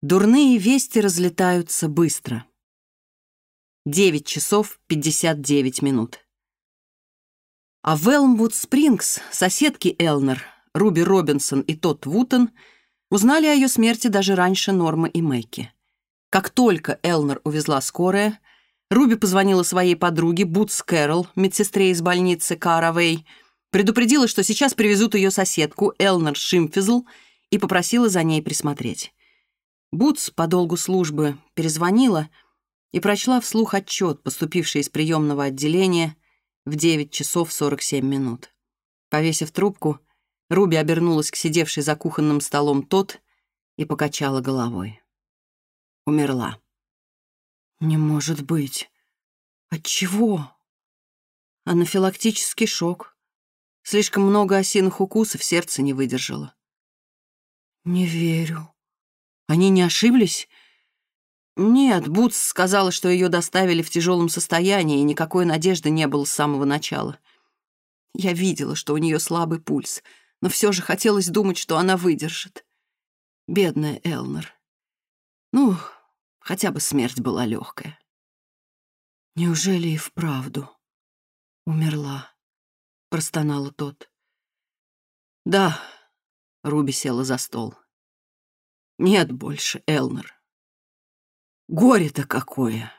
Дурные вести разлетаются быстро. 9 часов 59 минут. А в Элмвуд Спрингс соседки Элнер, Руби Робинсон и Тодд Вутон, узнали о ее смерти даже раньше Нормы и Мэйки. Как только Элнер увезла скорая, Руби позвонила своей подруге Бутс Кэрол, медсестре из больницы Каравей, предупредила, что сейчас привезут ее соседку Элнер Шимфизл и попросила за ней присмотреть. Бутс долгу службы перезвонила и прочла вслух отчет, поступивший из приемного отделения в 9 часов 47 минут. Повесив трубку, Руби обернулась к сидевшей за кухонным столом тот и покачала головой. Умерла. «Не может быть! От чего?» «Анафилактический шок. Слишком много осиных укусов сердце не выдержало». «Не верю», они не ошиблись? Нет, Бутс сказала, что ее доставили в тяжелом состоянии, и никакой надежды не было с самого начала. Я видела, что у нее слабый пульс, но все же хотелось думать, что она выдержит. Бедная Элнер. Ну, хотя бы смерть была легкая. Неужели и вправду умерла? Простонала тот. Да, Руби села за стол. Нет больше, Элнер. Горе-то какое!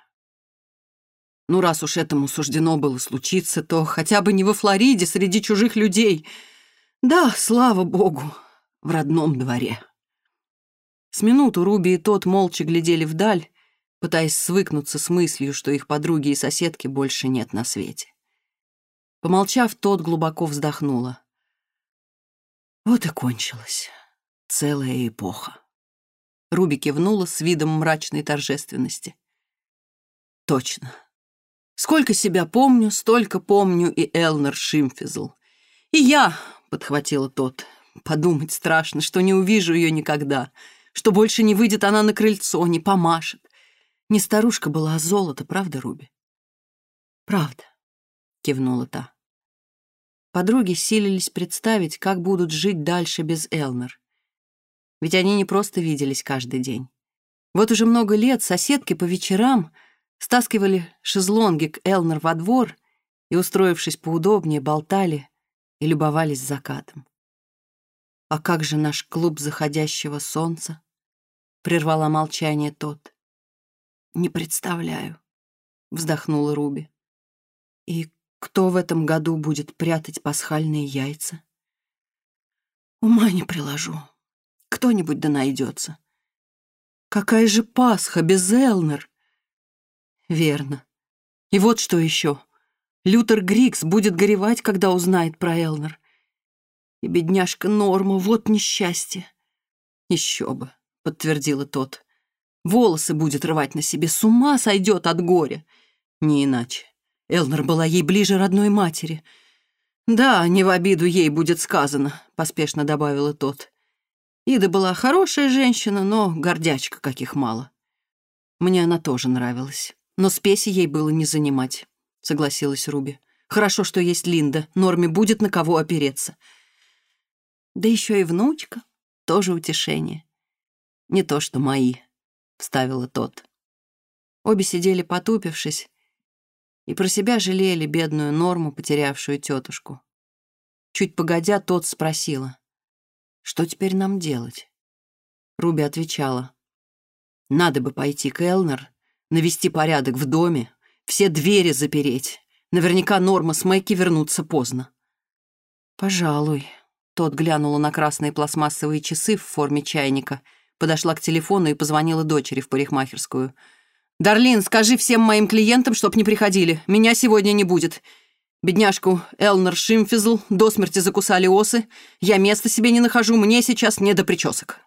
Ну, раз уж этому суждено было случиться, то хотя бы не во Флориде среди чужих людей. Да, слава богу, в родном дворе. С минуту Руби и тот молча глядели вдаль, пытаясь свыкнуться с мыслью, что их подруги и соседки больше нет на свете. Помолчав, тот глубоко вздохнула. Вот и кончилась целая эпоха. Руби кивнула с видом мрачной торжественности. «Точно. Сколько себя помню, столько помню и Элнер Шимфизл. И я, — подхватила тот, — подумать страшно, что не увижу ее никогда, что больше не выйдет она на крыльцо, не помашет. Не старушка была, а золото, правда, Руби?» «Правда», — кивнула та. Подруги силились представить, как будут жить дальше без Элнер. Ведь они не просто виделись каждый день. Вот уже много лет соседки по вечерам стаскивали шезлонги к Элнер во двор и, устроившись поудобнее, болтали и любовались закатом. «А как же наш клуб заходящего солнца?» — прервала молчание тот. «Не представляю», — вздохнула Руби. «И кто в этом году будет прятать пасхальные яйца?» «Ума не приложу», кто-нибудь да найдется. Какая же Пасха без Элнер? Верно. И вот что еще. Лютер Грикс будет горевать, когда узнает про Элнер. И бедняжка Норма, вот несчастье. Еще бы, подтвердила тот. Волосы будет рвать на себе, с ума сойдет от горя. Не иначе. Элнер была ей ближе родной матери. «Да, не в обиду ей будет сказано», — поспешно добавила тот. Ида была хорошая женщина, но гордячка каких мало. Мне она тоже нравилась. Но спеси ей было не занимать, согласилась Руби. Хорошо, что есть Линда. Норме будет на кого опереться. Да еще и внучка. Тоже утешение. Не то, что мои, вставила тот. Обе сидели потупившись и про себя жалели бедную Норму, потерявшую тетушку. Чуть погодя, тот спросила. Что теперь нам делать? Руби отвечала. Надо бы пойти к Элнер, навести порядок в доме, все двери запереть. Наверняка Норма с Мэйки вернутся поздно. Пожалуй. Тот глянула на красные пластмассовые часы в форме чайника, подошла к телефону и позвонила дочери в парикмахерскую. «Дарлин, скажи всем моим клиентам, чтоб не приходили. Меня сегодня не будет. Бедняжку Элнер Шимфизл до смерти закусали осы. Я места себе не нахожу, мне сейчас не до причесок.